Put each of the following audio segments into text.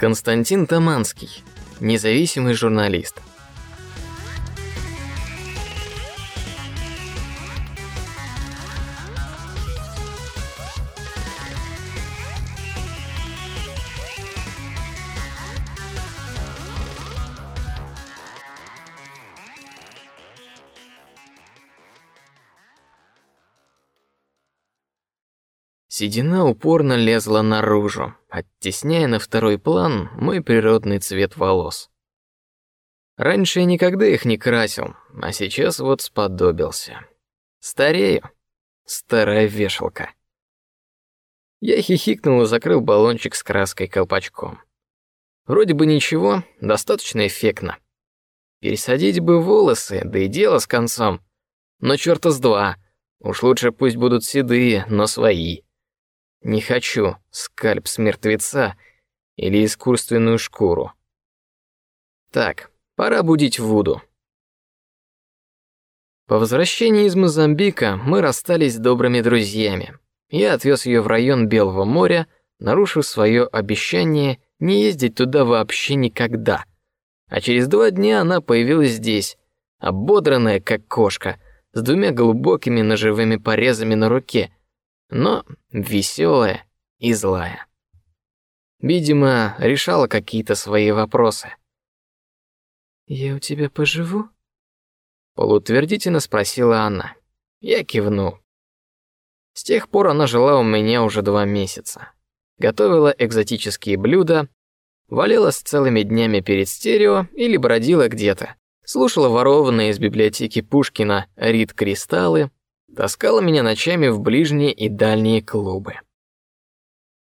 Константин Таманский, независимый журналист. Седина упорно лезла наружу, оттесняя на второй план мой природный цвет волос. Раньше я никогда их не красил, а сейчас вот сподобился. Старею, старая вешалка. Я хихикнул и закрыл баллончик с краской колпачком. Вроде бы ничего, достаточно эффектно. Пересадить бы волосы, да и дело с концом. Но черта с два. Уж лучше пусть будут седые, но свои. Не хочу скальп с мертвеца или искусственную шкуру. Так, пора будить Вуду. По возвращении из Мозамбика мы расстались добрыми друзьями. Я отвез ее в район Белого моря, нарушив свое обещание не ездить туда вообще никогда. А через два дня она появилась здесь, ободранная как кошка, с двумя глубокими ножевыми порезами на руке но веселая и злая. Видимо, решала какие-то свои вопросы. Я у тебя поживу? Полутвердительно спросила она. Я кивнул. С тех пор она жила у меня уже два месяца. Готовила экзотические блюда, валялась целыми днями перед стерео или бродила где-то, слушала ворованные из библиотеки Пушкина рит кристаллы, таскала меня ночами в ближние и дальние клубы.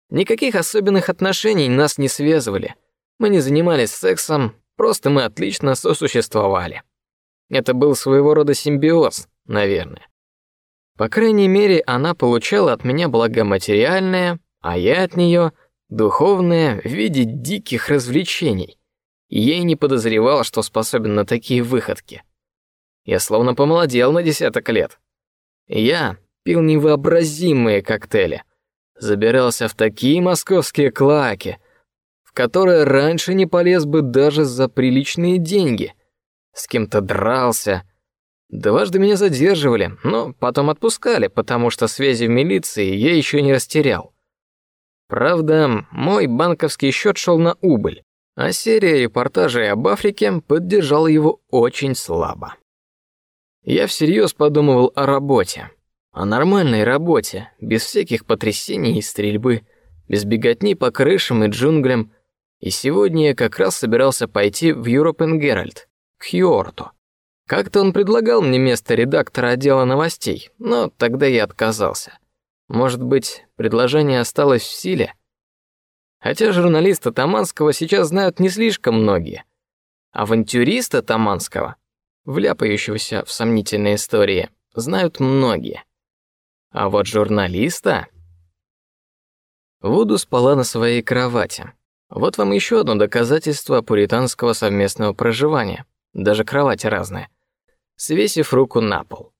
Никаких особенных отношений нас не связывали. Мы не занимались сексом, просто мы отлично сосуществовали. Это был своего рода симбиоз, наверное. По крайней мере, она получала от меня благо материальное, а я от нее духовное в виде диких развлечений. И не подозревал, что способен на такие выходки. Я словно помолодел на десяток лет. Я пил невообразимые коктейли, забирался в такие московские клаки, в которые раньше не полез бы даже за приличные деньги. С кем-то дрался. Дважды меня задерживали, но потом отпускали, потому что связи в милиции я еще не растерял. Правда, мой банковский счет шел на убыль, а серия репортажей об Африке поддержала его очень слабо. Я всерьез подумывал о работе, о нормальной работе, без всяких потрясений и стрельбы, без беготни по крышам и джунглям. И сегодня я как раз собирался пойти в European Herald, к Хьюорту. Как-то он предлагал мне место редактора отдела новостей, но тогда я отказался. Может быть, предложение осталось в силе? Хотя журналиста Таманского сейчас знают не слишком многие. Авантюриста Таманского вляпающегося в сомнительные истории, знают многие. А вот журналиста... Вуду спала на своей кровати. Вот вам еще одно доказательство пуританского совместного проживания. Даже кровати разные. Свесив руку на пол.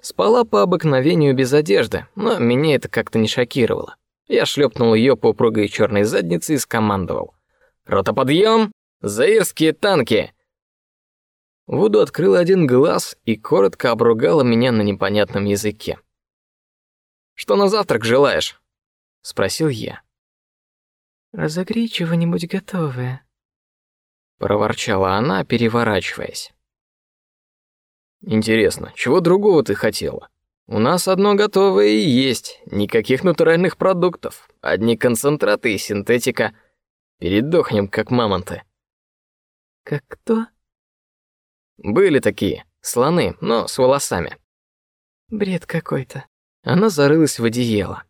Спала по обыкновению без одежды, но меня это как-то не шокировало. Я шлепнул ее по упругой черной заднице и скомандовал: "Рота подъем! Заирские танки! Вуду открыла один глаз и коротко обругала меня на непонятном языке. «Что на завтрак желаешь?» — спросил я. «Разогрей чего-нибудь готовое», — проворчала она, переворачиваясь. «Интересно, чего другого ты хотела? У нас одно готовое и есть, никаких натуральных продуктов, одни концентраты и синтетика. Передохнем, как мамонты». «Как кто?» Были такие, слоны, но с волосами. Бред какой-то. Она зарылась в одеяло.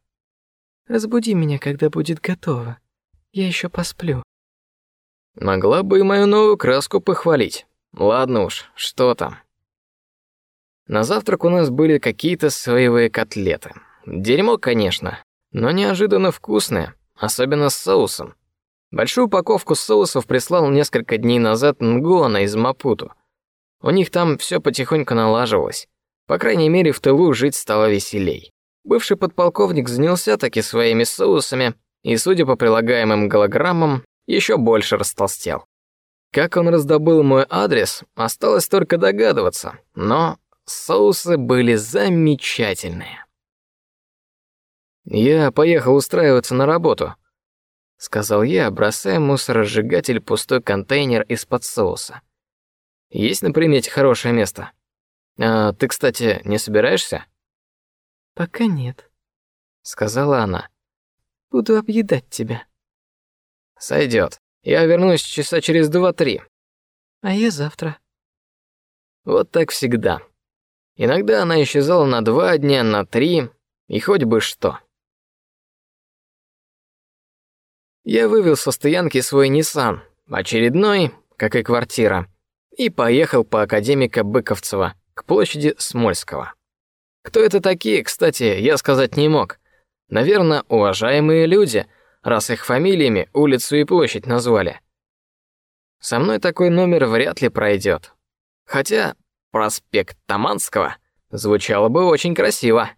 Разбуди меня, когда будет готово. Я еще посплю. Могла бы и мою новую краску похвалить. Ладно уж, что там. На завтрак у нас были какие-то соевые котлеты. Дерьмо, конечно, но неожиданно вкусное, особенно с соусом. Большую упаковку соусов прислал несколько дней назад Нгона из Мапуту. У них там все потихоньку налаживалось. По крайней мере, в тылу жить стало веселей. Бывший подполковник занялся таки своими соусами, и, судя по прилагаемым голограммам, еще больше растолстел. Как он раздобыл мой адрес, осталось только догадываться, но соусы были замечательные. Я поехал устраиваться на работу, сказал я, бросая мусоросжигатель пустой контейнер из-под соуса. Есть на примете хорошее место. А ты, кстати, не собираешься? Пока нет, сказала она. Буду объедать тебя. Сойдет. Я вернусь часа через два-три. А я завтра. Вот так всегда. Иногда она исчезала на два дня, на три, и хоть бы что. Я вывел со стоянки свой Nissan, очередной, как и квартира, и поехал по академика Быковцева к площади Смольского. Кто это такие, кстати, я сказать не мог. Наверное, уважаемые люди — раз их фамилиями улицу и площадь назвали. Со мной такой номер вряд ли пройдет. Хотя проспект Таманского звучало бы очень красиво.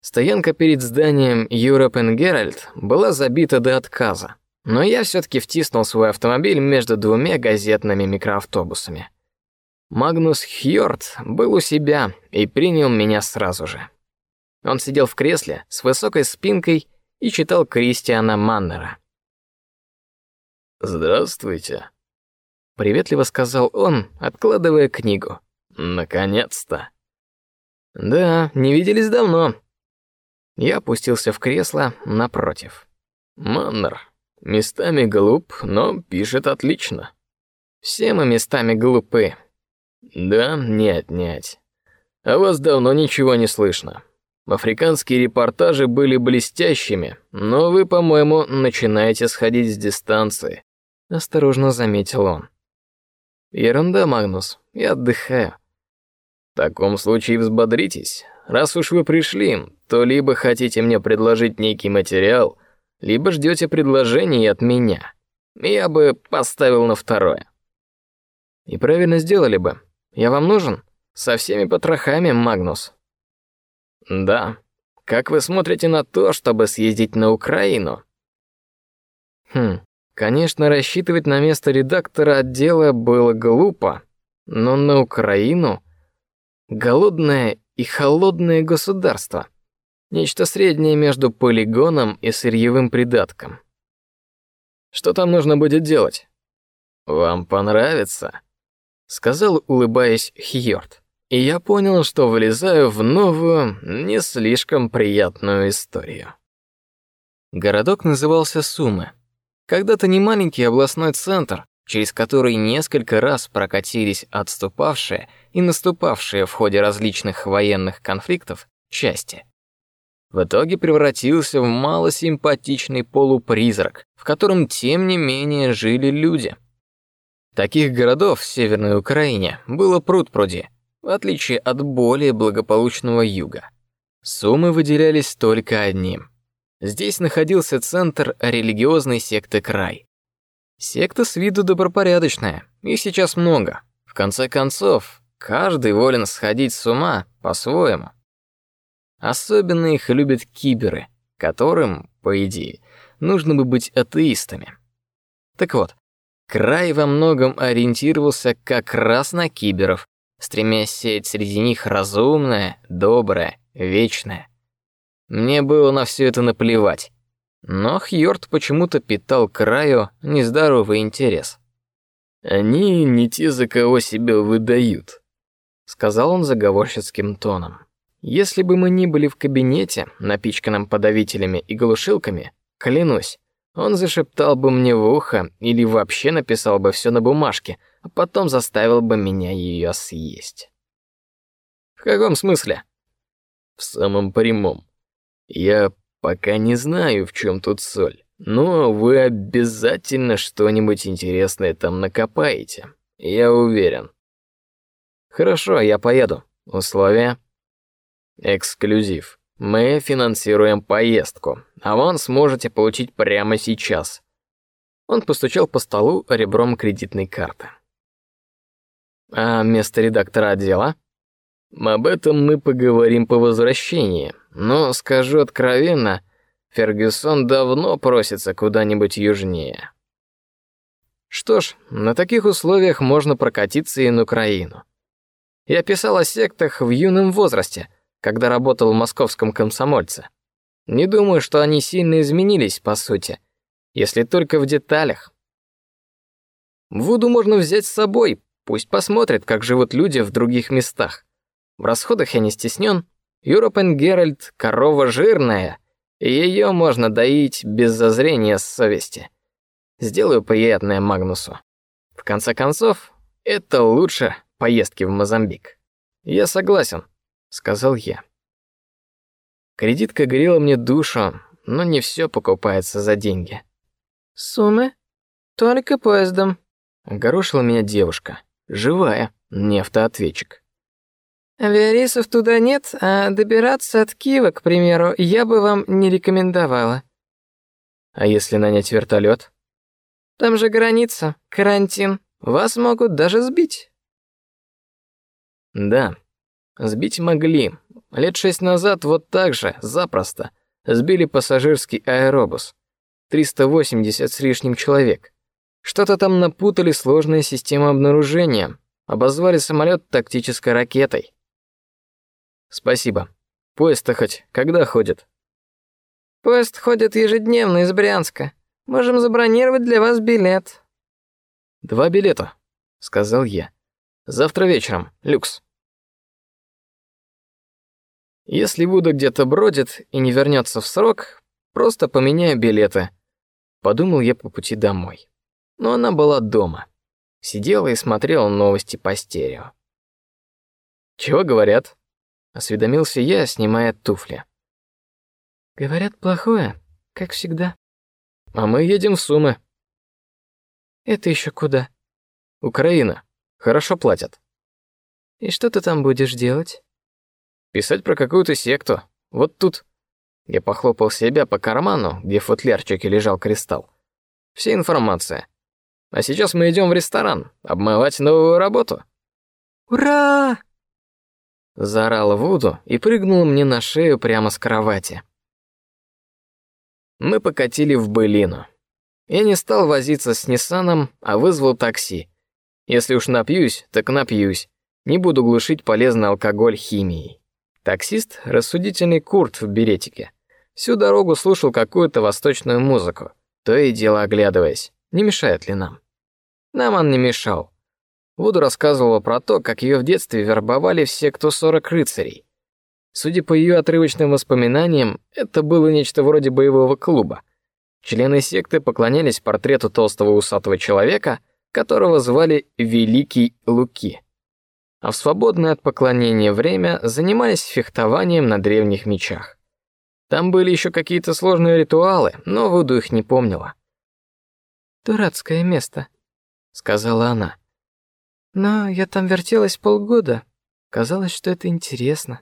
Стоянка перед зданием European Herald была забита до отказа, но я все-таки втиснул свой автомобиль между двумя газетными микроавтобусами. Магнус Хьорд был у себя и принял меня сразу же. Он сидел в кресле с высокой спинкой и читал Кристиана Маннера. «Здравствуйте», — приветливо сказал он, откладывая книгу. «Наконец-то». «Да, не виделись давно». Я опустился в кресло напротив. «Маннер, местами глуп, но пишет отлично». «Все мы местами глупы». «Да, не отнять. А вас давно ничего не слышно. Африканские репортажи были блестящими, но вы, по-моему, начинаете сходить с дистанции. Осторожно заметил он. Ерунда, Магнус, я отдыхаю. В таком случае взбодритесь. Раз уж вы пришли, то либо хотите мне предложить некий материал, либо ждете предложений от меня. Я бы поставил на второе. И правильно сделали бы. Я вам нужен? Со всеми потрохами, Магнус. Да. Как вы смотрите на то, чтобы съездить на Украину? Хм, конечно, рассчитывать на место редактора отдела было глупо, но на Украину голодное и холодное государство, нечто среднее между полигоном и сырьевым придатком. Что там нужно будет делать? Вам понравится, сказал, улыбаясь Хьорд и я понял, что влезаю в новую, не слишком приятную историю. Городок назывался Сумы. Когда-то не маленький областной центр, через который несколько раз прокатились отступавшие и наступавшие в ходе различных военных конфликтов части. В итоге превратился в малосимпатичный полупризрак, в котором тем не менее жили люди. Таких городов в Северной Украине было пруд-пруди, в отличие от более благополучного юга. Суммы выделялись только одним. Здесь находился центр религиозной секты Край. Секта с виду добропорядочная, их сейчас много. В конце концов, каждый волен сходить с ума по-своему. Особенно их любят киберы, которым, по идее, нужно бы быть атеистами. Так вот, Край во многом ориентировался как раз на киберов, стремясь сеять среди них разумное, доброе, вечное. Мне было на все это наплевать, но Хьорд почему-то питал краю нездоровый интерес. Они не те, за кого себя выдают, сказал он заговорщицким тоном. Если бы мы не были в кабинете, напичканном подавителями и глушилками, клянусь, он зашептал бы мне в ухо или вообще написал бы все на бумажке, а потом заставил бы меня ее съесть. В каком смысле? В самом прямом. Я пока не знаю, в чем тут соль, но вы обязательно что-нибудь интересное там накопаете. Я уверен. Хорошо, я поеду. Условия? Эксклюзив. Мы финансируем поездку, а вон сможете получить прямо сейчас. Он постучал по столу ребром кредитной карты. А место редактора отдела? Об этом мы поговорим по возвращении, но скажу откровенно, Фергюсон давно просится куда-нибудь южнее. Что ж, на таких условиях можно прокатиться и на Украину. Я писал о сектах в юном возрасте, когда работал в московском комсомольце. Не думаю, что они сильно изменились, по сути, если только в деталях. Вуду можно взять с собой, пусть посмотрит, как живут люди в других местах. В расходах я не стеснен. Юропен Геральт — корова жирная, и ее можно доить без зазрения совести. Сделаю приятное Магнусу. В конце концов, это лучше поездки в Мозамбик. Я согласен, сказал я. Кредитка грела мне душу, но не все покупается за деньги. Суммы? Только поездом. Огорошила меня девушка, живая, не автоответчик. Авиарейсов туда нет, а добираться от Киева, к примеру, я бы вам не рекомендовала. А если нанять вертолет? Там же граница, карантин. Вас могут даже сбить. Да, сбить могли. Лет шесть назад вот так же, запросто, сбили пассажирский аэробус. 380 с лишним человек. Что-то там напутали сложная система обнаружения. Обозвали самолет тактической ракетой. Спасибо. Поезд-то хоть когда ходит? Поезд ходит ежедневно из Брянска. Можем забронировать для вас билет. Два билета, сказал я. Завтра вечером, люкс. Если Вуда где-то бродит и не вернется в срок, просто поменяю билеты. Подумал я по пути домой. Но она была дома. Сидела и смотрела новости по стерео. Чего говорят? Осведомился я, снимая туфли. Говорят плохое, как всегда. А мы едем в Сумы. Это еще куда? Украина. Хорошо платят. И что ты там будешь делать? Писать про какую-то секту. Вот тут. Я похлопал себя по карману, где в футлярчике лежал кристалл. Вся информация. А сейчас мы идем в ресторан, обмывать новую работу. Ура! Заорал Вуду и прыгнул мне на шею прямо с кровати. Мы покатили в Былину. Я не стал возиться с Ниссаном, а вызвал такси. Если уж напьюсь, так напьюсь. Не буду глушить полезный алкоголь химией. Таксист — рассудительный Курт в беретике. Всю дорогу слушал какую-то восточную музыку, то и дело оглядываясь, не мешает ли нам. Нам он не мешал. Вуду рассказывала про то, как ее в детстве вербовали все, кто сорок рыцарей. Судя по ее отрывочным воспоминаниям, это было нечто вроде боевого клуба. Члены секты поклонялись портрету толстого усатого человека, которого звали Великий Луки. А в свободное от поклонения время занимались фехтованием на древних мечах. Там были еще какие-то сложные ритуалы, но Вуду их не помнила. «Дурацкое место», — сказала она. «Но я там вертелась полгода. Казалось, что это интересно.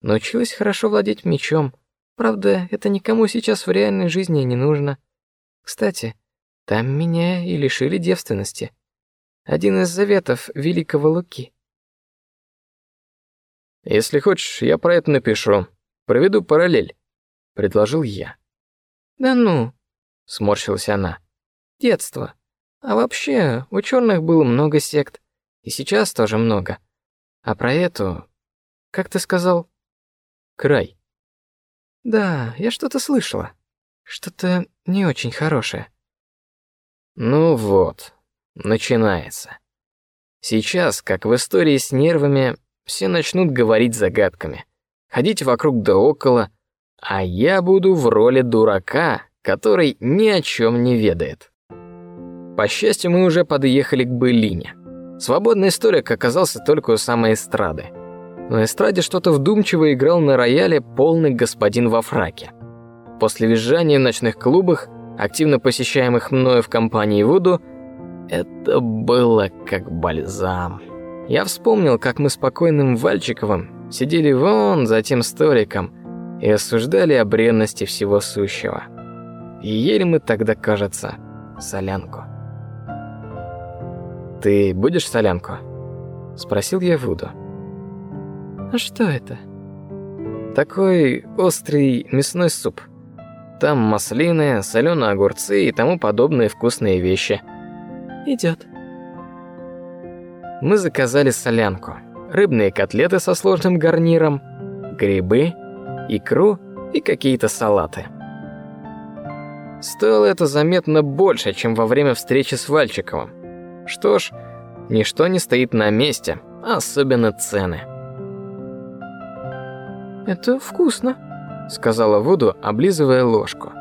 Научилась хорошо владеть мечом. Правда, это никому сейчас в реальной жизни не нужно. Кстати, там меня и лишили девственности. Один из заветов великого Луки. Если хочешь, я про это напишу. Проведу параллель, предложил я. Да ну, сморщилась она. Детство. А вообще, у черных было много сект, и сейчас тоже много. А про эту, как ты сказал, край. Да, я что-то слышала. Что-то не очень хорошее. Ну вот, начинается. Сейчас, как в истории с нервами, все начнут говорить загадками, ходить вокруг да около, а я буду в роли дурака, который ни о чем не ведает. По счастью, мы уже подъехали к Былине. Свободный историк оказался только у самой эстрады. На эстраде что-то вдумчиво играл на рояле полный господин во фраке. После визжания в ночных клубах, активно посещаемых мною в компании Вуду, это было как бальзам. Я вспомнил, как мы с покойным Вальчиковым сидели вон за тем столиком и осуждали о бренности всего сущего. И ели мы тогда, кажется, солянку. «Ты будешь солянку?» — спросил я Вуду. А что это? Такой острый мясной суп. там маслины, соленые огурцы и тому подобные вкусные вещи. Идет. Мы заказали солянку, рыбные котлеты со сложным гарниром, грибы, икру и какие-то салаты. Стоило это заметно больше, чем во время встречи с Вальчиковым. Что ж, ничто не стоит на месте, особенно цены. Это вкусно, сказала Вуду, облизывая ложку.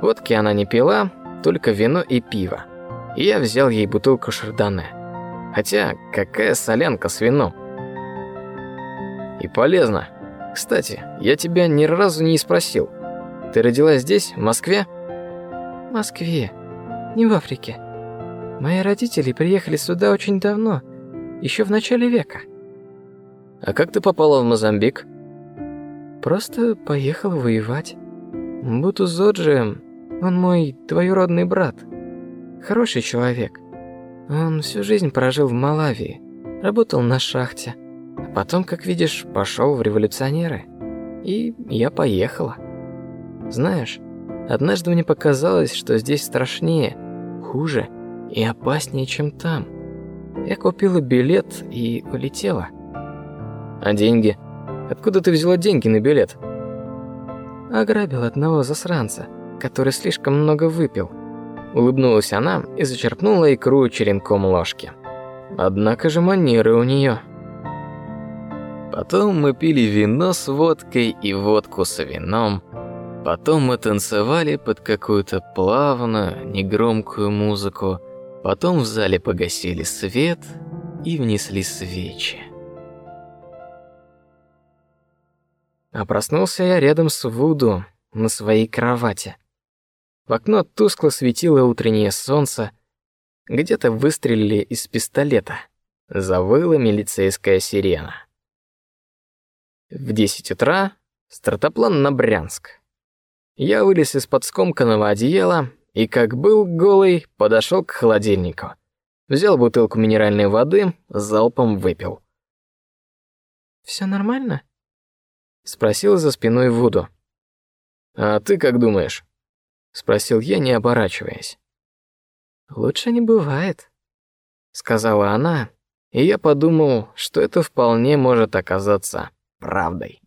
Водки она не пила, только вино и пиво. И я взял ей бутылку шардоне. Хотя какая солянка с вином? И полезно. Кстати, я тебя ни разу не спросил. Ты родилась здесь, в Москве? В Москве, не в Африке. Мои родители приехали сюда очень давно, еще в начале века. А как ты попала в Мозамбик? Просто поехал воевать. Бутузоджи, он мой двоюродный брат. Хороший человек. Он всю жизнь прожил в Малавии, работал на шахте. А потом, как видишь, пошел в революционеры. И я поехала. Знаешь, однажды мне показалось, что здесь страшнее, хуже и опаснее, чем там. Я купила билет и улетела. А деньги? Откуда ты взяла деньги на билет? Ограбил одного засранца, который слишком много выпил. Улыбнулась она и зачерпнула икру черенком ложки. Однако же манеры у нее. Потом мы пили вино с водкой и водку с вином. Потом мы танцевали под какую-то плавную, негромкую музыку. Потом в зале погасили свет и внесли свечи. А проснулся я рядом с Вуду на своей кровати. В окно тускло светило утреннее солнце. Где-то выстрелили из пистолета. Завыла милицейская сирена. В десять утра стартоплан на Брянск. Я вылез из-под скомканного одеяла и, как был голый, подошел к холодильнику. Взял бутылку минеральной воды, залпом выпил. Все нормально? спросил за спиной Вуду. А ты как думаешь? Спросил я, не оборачиваясь. Лучше не бывает, сказала она, и я подумал, что это вполне может оказаться правдой.